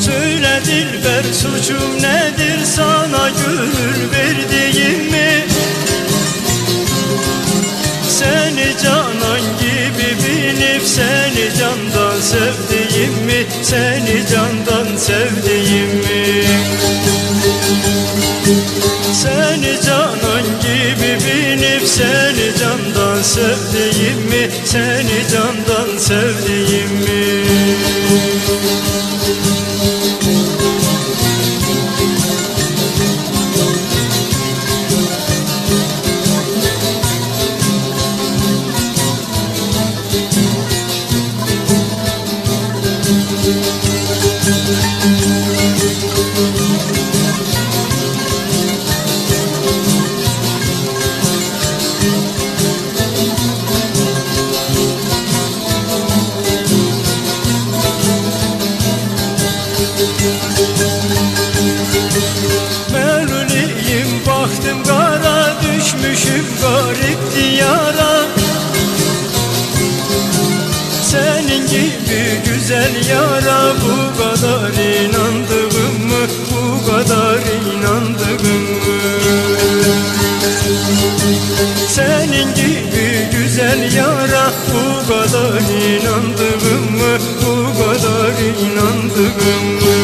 Söyle dilber suçum nedir sana gönül verdiğim mi? Seni canan bilip seni candan sevdiğim mi? Seni candan sevdiğim mi? Seni canan gibi bilip seni candan sevdiğim mi? Seni candan sevdiğim baktım kara düşmüşüm garip diyara. Senin gibi güzel yara bu kadar bu inandığım mı Senin gibi güzel yara bu kadar inandığım mı bu kadar inandığım mı